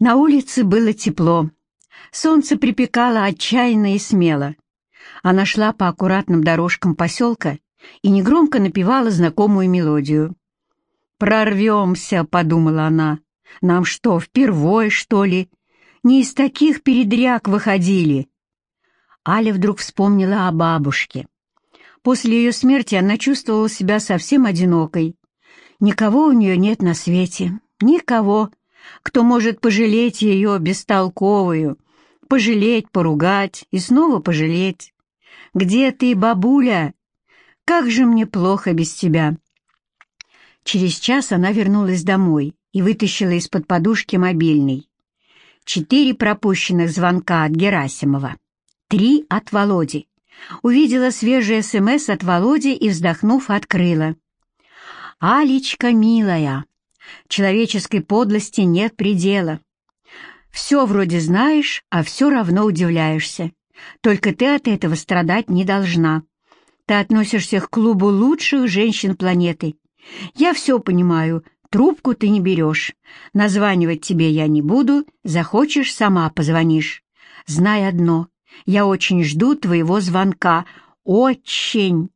На улице было тепло. Солнце припекало отчаянно и смело. Она шла по аккуратным дорожкам поселка и негромко напевала знакомую мелодию. «Прорвемся», — подумала она. «Нам что, впервой, что ли? Не из таких передряг выходили». Аля вдруг вспомнила о бабушке. После ее смерти она чувствовала себя совсем одинокой. Никого у нее нет на свете, никого, кто может пожалеть ее бестолковую, пожалеть, поругать и снова пожалеть. Где ты, бабуля? Как же мне плохо без тебя. Через час она вернулась домой и вытащила из-под подушки мобильный. Четыре пропущенных звонка от Герасимова, три от Володи. Увидела свежий СМС от Володи и, вздохнув, открыла. «Алечка, милая, человеческой подлости нет предела. Все вроде знаешь, а все равно удивляешься. Только ты от этого страдать не должна. Ты относишься к клубу лучших женщин планеты. Я все понимаю, трубку ты не берешь. Названивать тебе я не буду, захочешь, сама позвонишь. Знай одно, я очень жду твоего звонка. Очень!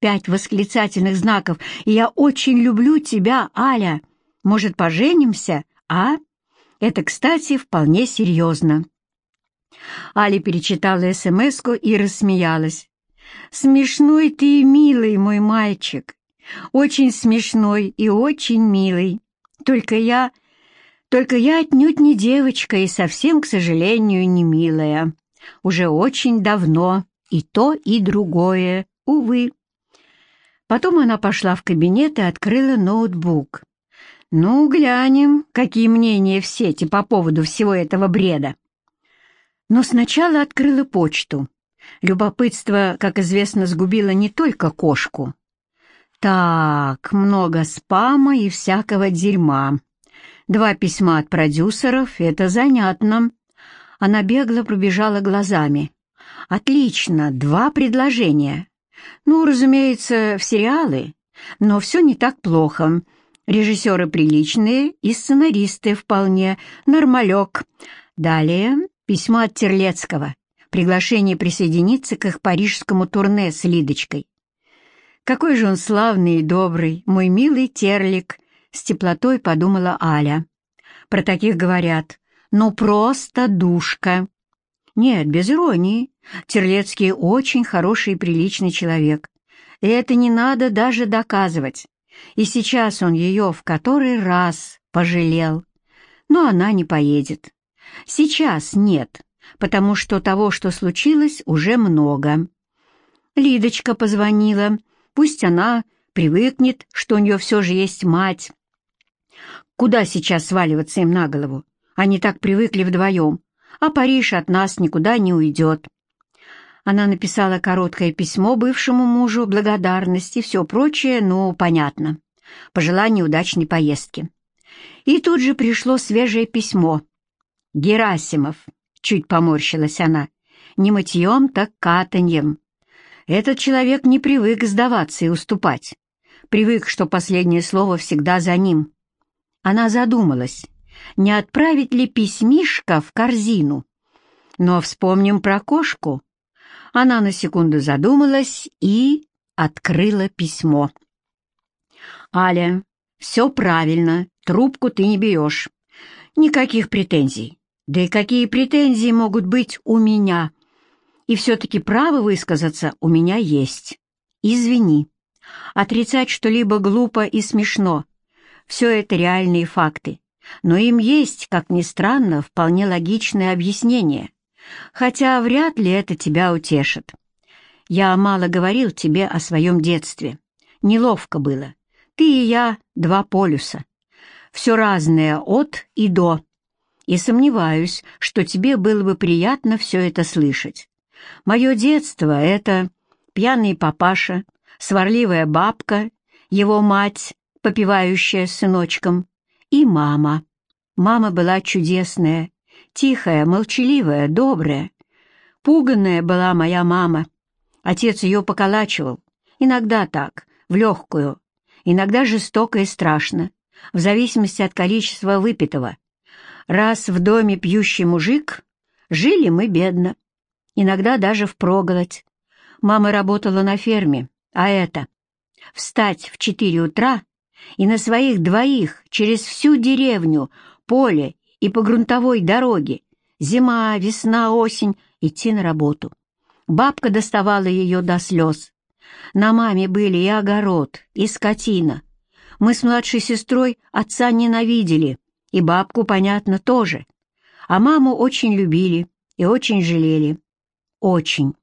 Пять восклицательных знаков. И я очень люблю тебя, Аля. Может, поженимся, а? Это, кстати, вполне серьезно. Аля перечитала смс и рассмеялась. «Смешной ты и милый, мой мальчик. Очень смешной и очень милый. Только я... Только я отнюдь не девочка и совсем, к сожалению, не милая. Уже очень давно и то, и другое, увы». Потом она пошла в кабинет и открыла ноутбук. Ну, глянем, какие мнения в сети по поводу всего этого бреда. Но сначала открыла почту. Любопытство, как известно, сгубило не только кошку. Так, много спама и всякого дерьма. Два письма от продюсеров — это занятно. Она бегло пробежала глазами. Отлично, два предложения. Ну, разумеется, в сериалы, но все не так плохо. Режиссеры приличные и сценаристы вполне. Нормалек. Далее письмо от Терлецкого. Приглашение присоединиться к их парижскому турне с Лидочкой. Какой же он славный и добрый, мой милый Терлик, с теплотой подумала Аля. Про таких говорят, ну просто душка. Нет, без иронии. Терлецкий очень хороший и приличный человек. И это не надо даже доказывать. И сейчас он ее в который раз пожалел. Но она не поедет. Сейчас нет, потому что того, что случилось, уже много. Лидочка позвонила. Пусть она привыкнет, что у нее все же есть мать. Куда сейчас сваливаться им на голову? Они так привыкли вдвоем, а Париж от нас никуда не уйдет. Она написала короткое письмо бывшему мужу, благодарности, все прочее, ну, понятно. Пожелание удачной поездки. И тут же пришло свежее письмо. «Герасимов», — чуть поморщилась она, — «не мытьем, так катаньем. Этот человек не привык сдаваться и уступать. Привык, что последнее слово всегда за ним». Она задумалась, не отправить ли письмишко в корзину. Но вспомним про кошку. Она на секунду задумалась и открыла письмо. «Аля, все правильно, трубку ты не берешь. Никаких претензий. Да и какие претензии могут быть у меня? И все-таки право высказаться у меня есть. Извини. Отрицать что-либо глупо и смешно. Все это реальные факты. Но им есть, как ни странно, вполне логичное объяснение хотя вряд ли это тебя утешит. Я мало говорил тебе о своем детстве. Неловко было. Ты и я — два полюса. Все разное от и до. И сомневаюсь, что тебе было бы приятно все это слышать. Мое детство — это пьяный папаша, сварливая бабка, его мать, попивающая с сыночком, и мама. Мама была чудесная, Тихая, молчаливая, добрая. Пуганная была моя мама. Отец ее поколачивал. Иногда так, в легкую. Иногда жестоко и страшно, в зависимости от количества выпитого. Раз в доме пьющий мужик, жили мы бедно, иногда даже впроголодь. Мама работала на ферме, а это — встать в четыре утра и на своих двоих через всю деревню, поле и по грунтовой дороге, зима, весна, осень, идти на работу. Бабка доставала ее до слез. На маме были и огород, и скотина. Мы с младшей сестрой отца ненавидели, и бабку, понятно, тоже. А маму очень любили и очень жалели. Очень.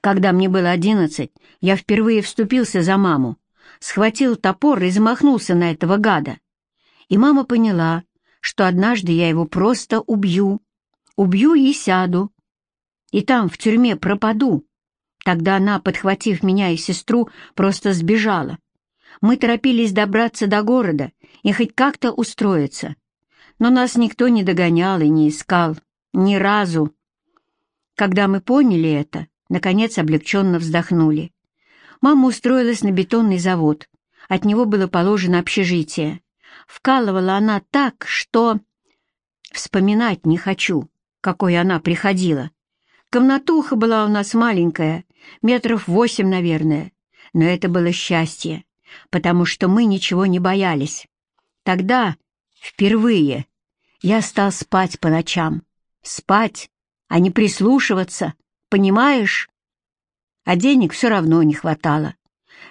Когда мне было одиннадцать, я впервые вступился за маму, схватил топор и замахнулся на этого гада. И мама поняла, что однажды я его просто убью. Убью и сяду. И там, в тюрьме, пропаду. Тогда она, подхватив меня и сестру, просто сбежала. Мы торопились добраться до города и хоть как-то устроиться. Но нас никто не догонял и не искал. Ни разу. Когда мы поняли это, наконец облегченно вздохнули. Мама устроилась на бетонный завод. От него было положено общежитие. Вкалывала она так, что... Вспоминать не хочу, какой она приходила. Комнатуха была у нас маленькая, метров восемь, наверное. Но это было счастье, потому что мы ничего не боялись. Тогда, впервые, я стал спать по ночам. Спать, а не прислушиваться, понимаешь? А денег все равно не хватало.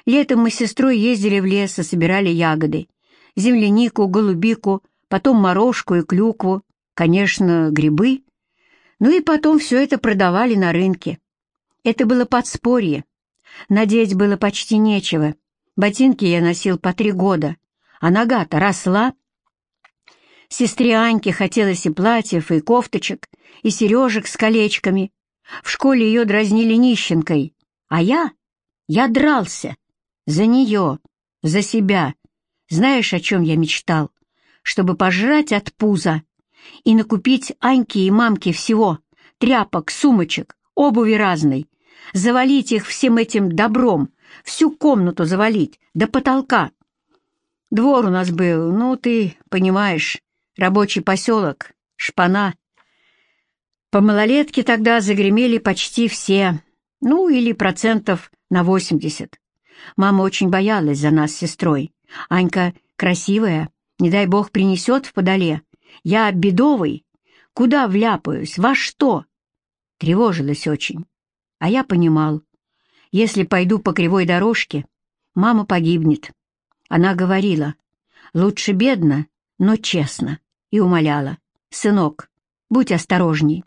Летом мы с сестрой ездили в лес и собирали ягоды. Землянику, голубику, потом морожку и клюкву, конечно, грибы. Ну и потом все это продавали на рынке. Это было подспорье. Надеть было почти нечего. Ботинки я носил по три года, а нога-то росла. Сестре Аньке хотелось и платьев, и кофточек, и сережек с колечками. В школе ее дразнили нищенкой, а я, я дрался. За нее, за себя. Знаешь, о чем я мечтал? Чтобы пожрать от пуза и накупить Аньке и мамке всего, тряпок, сумочек, обуви разной, завалить их всем этим добром, всю комнату завалить, до потолка. Двор у нас был, ну, ты понимаешь, рабочий поселок, шпана. По малолетке тогда загремели почти все, ну, или процентов на восемьдесят. Мама очень боялась за нас с сестрой. Анька красивая, не дай бог принесет в подоле. Я бедовый. Куда вляпаюсь? Во что? Тревожилась очень. А я понимал, если пойду по кривой дорожке, мама погибнет. Она говорила, лучше бедно, но честно, и умоляла, «Сынок, будь осторожней».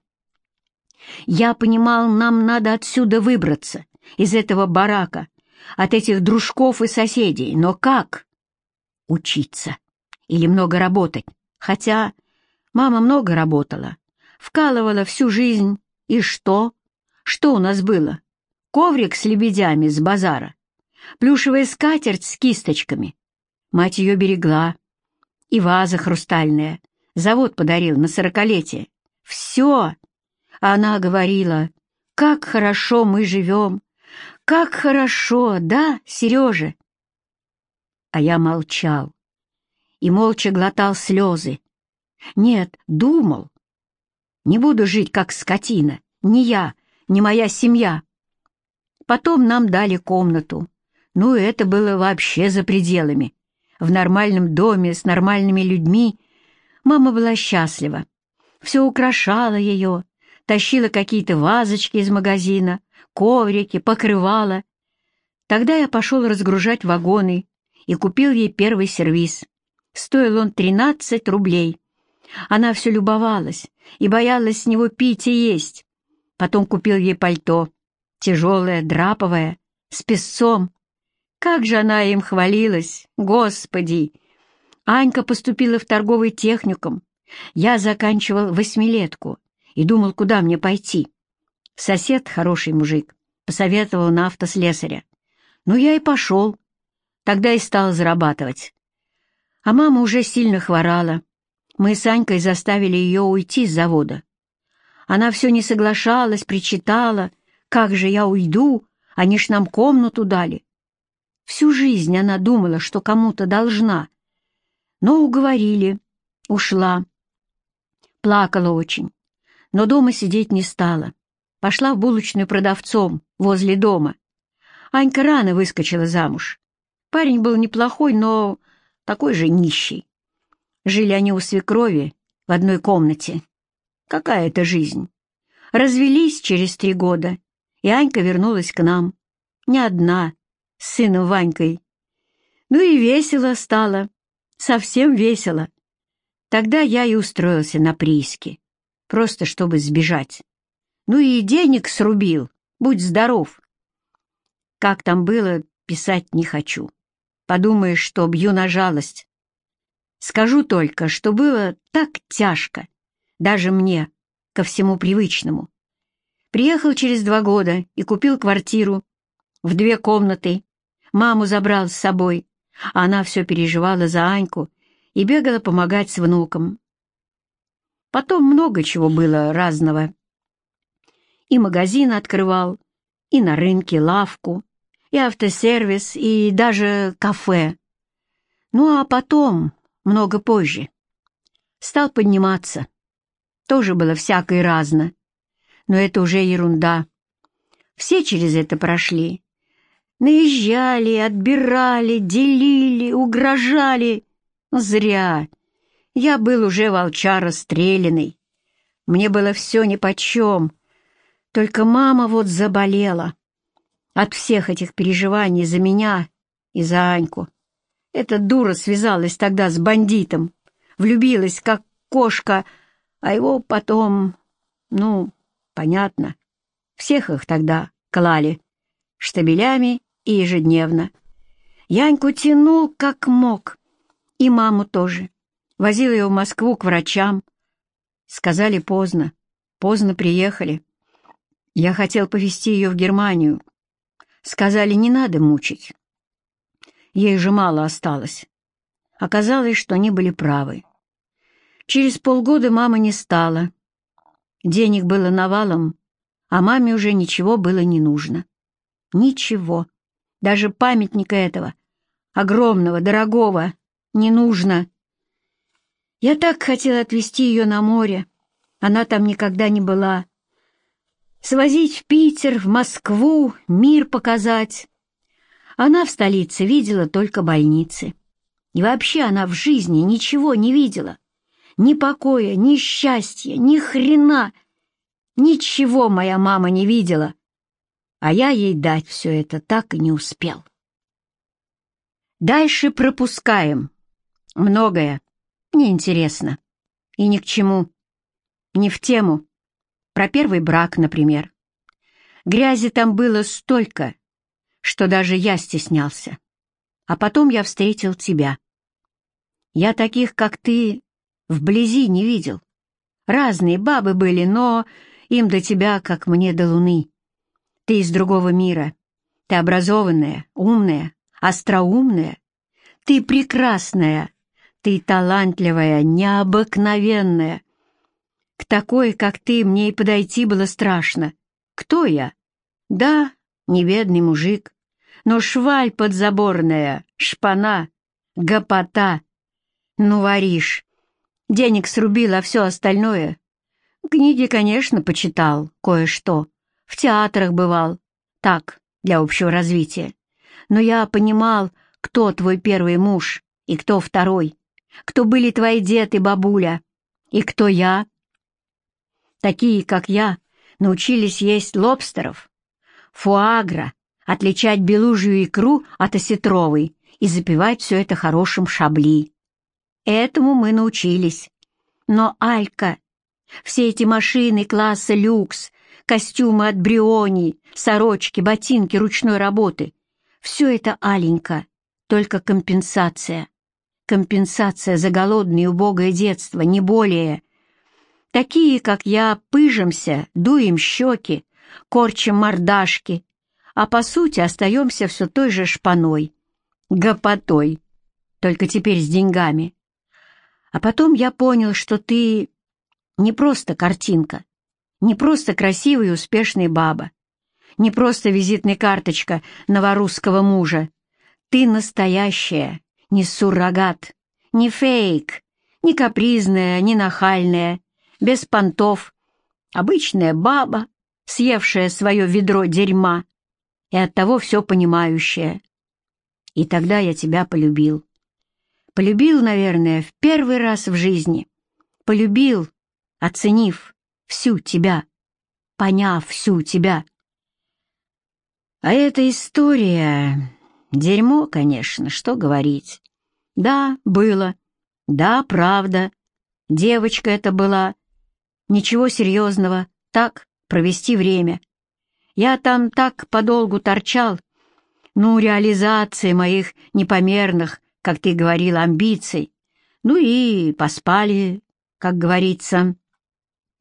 Я понимал, нам надо отсюда выбраться, из этого барака, от этих дружков и соседей, но как? Учиться или много работать, хотя мама много работала, вкалывала всю жизнь, и что? Что у нас было? коврик с лебедями с базара, плюшевая скатерть с кисточками. Мать ее берегла. И ваза хрустальная. Завод подарил на сорокалетие. Все. Она говорила, как хорошо мы живем. Как хорошо, да, Сережа? А я молчал и молча глотал слезы. Нет, думал. Не буду жить, как скотина. Ни я, ни моя семья. Потом нам дали комнату. Ну, это было вообще за пределами. В нормальном доме с нормальными людьми мама была счастлива. Все украшало ее, тащила какие-то вазочки из магазина, коврики, покрывала. Тогда я пошел разгружать вагоны и купил ей первый сервиз. Стоил он 13 рублей. Она все любовалась и боялась с него пить и есть. Потом купил ей пальто, тяжелая, драповая, с песцом. Как же она им хвалилась, господи! Анька поступила в торговый техникум. Я заканчивал восьмилетку и думал, куда мне пойти. Сосед, хороший мужик, посоветовал на автослесаря. Ну, я и пошел. Тогда и стал зарабатывать. А мама уже сильно хворала. Мы с Анькой заставили ее уйти с завода. Она все не соглашалась, причитала, как же я уйду? Они ж нам комнату дали. Всю жизнь она думала, что кому-то должна. Но уговорили. Ушла. Плакала очень, но дома сидеть не стала. Пошла в булочную продавцом возле дома. Анька рано выскочила замуж. Парень был неплохой, но такой же нищий. Жили они у свекрови в одной комнате. Какая это жизнь? Развелись через три года, и Анька вернулась к нам. Не одна, с сыном Ванькой. Ну и весело стало, совсем весело. Тогда я и устроился на прииске, просто чтобы сбежать. Ну и денег срубил, будь здоров. Как там было, писать не хочу. Подумаешь, что бью на жалость. Скажу только, что было так тяжко, даже мне, ко всему привычному. Приехал через два года и купил квартиру в две комнаты. Маму забрал с собой, а она все переживала за Аньку и бегала помогать с внуком. Потом много чего было разного. И магазин открывал, и на рынке лавку, и автосервис, и даже кафе. Ну а потом, много позже, стал подниматься. Тоже было всякое разно, но это уже ерунда. Все через это прошли. Наезжали, отбирали, делили, угрожали. Зря. Я был уже волчар расстрелянный. Мне было все нипочем. Только мама вот заболела. От всех этих переживаний за меня и за Аньку. Эта дура связалась тогда с бандитом, влюбилась, как кошка, а его потом, ну, понятно, всех их тогда клали штабелями и ежедневно. Яньку тянул как мог, и маму тоже. Возил ее в Москву к врачам. Сказали поздно, поздно приехали. Я хотел повезти ее в Германию. Сказали, не надо мучить. Ей же мало осталось. Оказалось, что они были правы. Через полгода мама не стала. Денег было навалом, а маме уже ничего было не нужно. Ничего. Даже памятника этого, огромного, дорогого, не нужно. Я так хотела отвезти ее на море. Она там никогда не была. Свозить в Питер, в Москву, мир показать. Она в столице видела только больницы. И вообще она в жизни ничего не видела. Ни покоя, ни счастья, ни хрена. Ничего моя мама не видела. А я ей дать все это так и не успел. Дальше пропускаем. Многое. Неинтересно. И ни к чему. Не в тему. Про первый брак, например. Грязи там было столько, что даже я стеснялся. А потом я встретил тебя. Я таких, как ты, вблизи не видел. Разные бабы были, но им до тебя, как мне до луны. Ты из другого мира. Ты образованная, умная, остроумная. Ты прекрасная. Ты талантливая, необыкновенная. К такой, как ты, мне и подойти было страшно. Кто я? Да, не бедный мужик, но шваль подзаборная, шпана, гопота. Ну, варишь, Денег срубил, а все остальное... Книги, конечно, почитал кое-что. В театрах бывал. Так, для общего развития. Но я понимал, кто твой первый муж и кто второй. Кто были твои дед и бабуля. И кто я. Такие, как я, научились есть лобстеров, фуагра, отличать белужью икру от осетровой и запивать все это хорошим шабли. Этому мы научились. Но Алька, все эти машины класса люкс, костюмы от Бриони, сорочки, ботинки ручной работы — все это Аленька, только компенсация. Компенсация за голодное и убогое детство, не более. Такие, как я, пыжимся, дуем щеки, корчим мордашки, а по сути остаемся все той же шпаной, гопотой, только теперь с деньгами. А потом я понял, что ты не просто картинка, не просто красивая и успешная баба, не просто визитная карточка новорусского мужа. Ты настоящая, не суррогат, не фейк, не капризная, не нахальная, без понтов, обычная баба, съевшая свое ведро дерьма и оттого все понимающая. И тогда я тебя полюбил. Полюбил, наверное, в первый раз в жизни. Полюбил, оценив всю тебя, поняв всю тебя. А эта история... Дерьмо, конечно, что говорить. Да, было. Да, правда. Девочка это была. Ничего серьезного. Так, провести время. Я там так подолгу торчал. Ну, реализация моих непомерных, как ты говорил, амбиций. Ну и поспали, как говорится.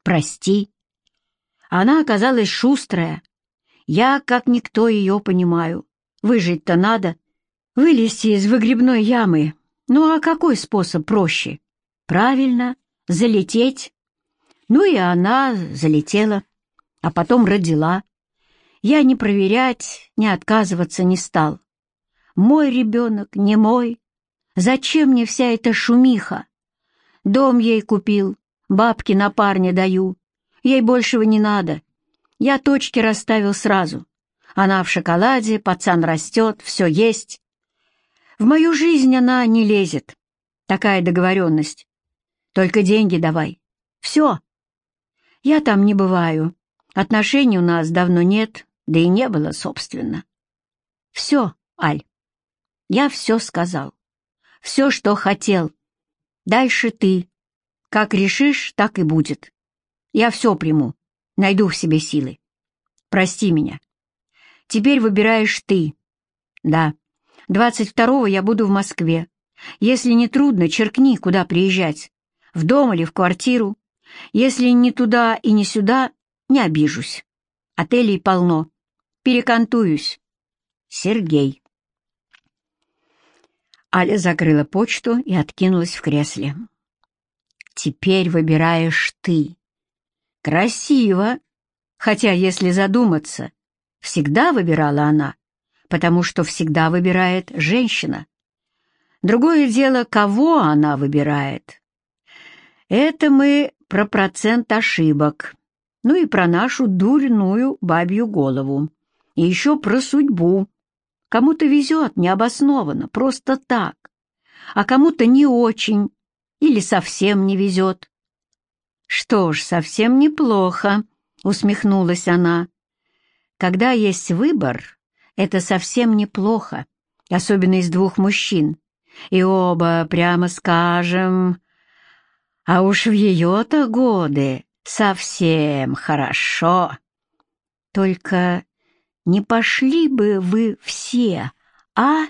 Прости. Она оказалась шустрая. Я, как никто, ее понимаю. Выжить-то надо. Вылезти из выгребной ямы. Ну а какой способ проще? Правильно, залететь. Ну и она залетела, а потом родила. Я не проверять, не отказываться не стал. Мой ребенок, не мой. Зачем мне вся эта шумиха? Дом ей купил, бабки на парня даю. Ей большего не надо. Я точки расставил сразу. Она в шоколаде, пацан растет, все есть. В мою жизнь она не лезет. Такая договоренность. Только деньги давай. Все. Я там не бываю. Отношений у нас давно нет, да и не было, собственно. Все, Аль. Я все сказал. Все, что хотел. Дальше ты. Как решишь, так и будет. Я все приму. Найду в себе силы. Прости меня. Теперь выбираешь ты. Да, 22-го я буду в Москве. Если не трудно, черкни, куда приезжать. В дом или в квартиру. Если не туда и не сюда, не обижусь. Отелей полно. Перекантуюсь. Сергей. Аля закрыла почту и откинулась в кресле. «Теперь выбираешь ты. Красиво. Хотя, если задуматься, всегда выбирала она, потому что всегда выбирает женщина. Другое дело, кого она выбирает. Это мы про процент ошибок, ну и про нашу дурную бабью голову, и еще про судьбу. Кому-то везет необоснованно, просто так, а кому-то не очень или совсем не везет. «Что ж, совсем неплохо», — усмехнулась она. «Когда есть выбор, это совсем неплохо, особенно из двух мужчин, и оба, прямо скажем, а уж в ее-то годы совсем хорошо. Только не пошли бы вы все, а?»